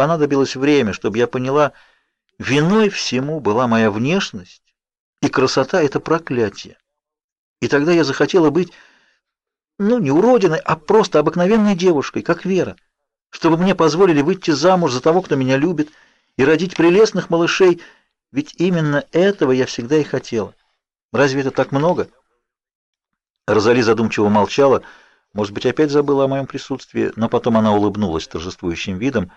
понадобилось время, чтобы я поняла, виной всему была моя внешность, и красота — это проклятие. И тогда я захотела быть, ну, не уродиной, а просто обыкновенной девушкой, как Вера, чтобы мне позволили выйти замуж за того, кто меня любит, и родить прелестных малышей, ведь именно этого я всегда и хотела. Разве это так много? Розали задумчиво молчала, может быть, опять забыла о моем присутствии, но потом она улыбнулась торжествующим видом.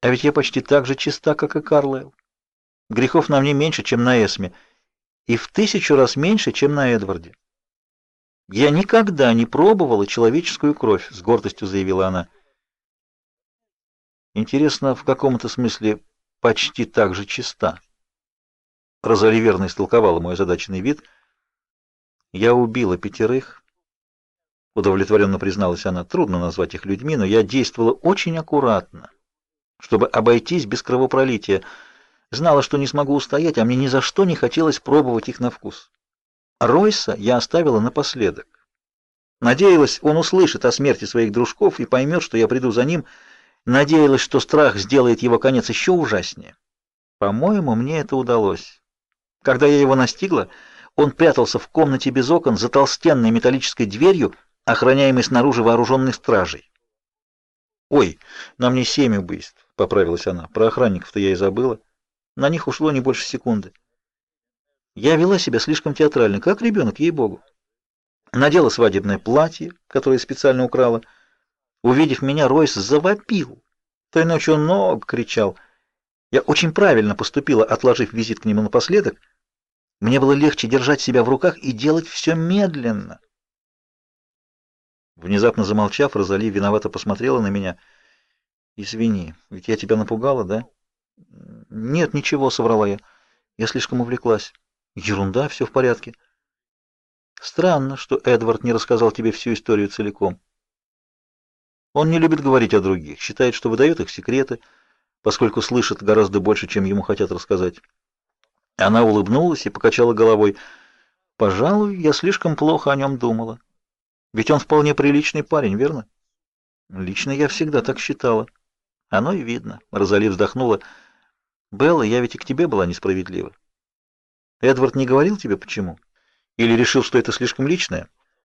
А ведь я почти так же чиста, как и Карлайл. Грехов на мне меньше, чем на Эсме, и в тысячу раз меньше, чем на Эдварде. Я никогда не пробовала человеческую кровь, с гордостью заявила она. Интересно, в каком-то смысле почти так же чиста. Розали верно истолковала мой озадаченный вид. Я убила пятерых, удовлетворенно призналась она. Трудно назвать их людьми, но я действовала очень аккуратно, чтобы обойтись без кровопролития. Знала, что не смогу устоять, а мне ни за что не хотелось пробовать их на вкус. Ройса я оставила напоследок. Надеялась, он услышит о смерти своих дружков и поймет, что я приду за ним. Надеялась, что страх сделает его конец еще ужаснее. По-моему, мне это удалось. Когда я его настигла, он прятался в комнате без окон за толстенной металлической дверью, охраняемой снаружи вооруженной стражей. «Ой, на мне семь убийств», — поправилась она. «Про охранников-то я и забыла». На них ушло не больше секунды. Я вела себя слишком театрально, как ребенок, ей-богу. Надела свадебное платье, которое специально украла. Увидев меня, Ройс завопил. Той ночью он много кричал. Я очень правильно поступила, отложив визит к нему напоследок. Мне было легче держать себя в руках и делать все медленно. Внезапно замолчав, Розали виновато посмотрела на меня. «Извини, ведь я тебя напугала, да?» «Нет, ничего», — соврала я. «Я слишком увлеклась». «Ерунда, все в порядке». «Странно, что Эдвард не рассказал тебе всю историю целиком. Он не любит говорить о других, считает, что выдает их секреты, поскольку слышит гораздо больше, чем ему хотят рассказать». Она улыбнулась и покачала головой. «Пожалуй, я слишком плохо о нем думала. Ведь он вполне приличный парень, верно?» «Лично я всегда так считала». «Оно и видно», — Розали вздохнула. Белла, я ведь и к тебе была несправедлива. Эдвард не говорил тебе почему? Или решил, что это слишком личное?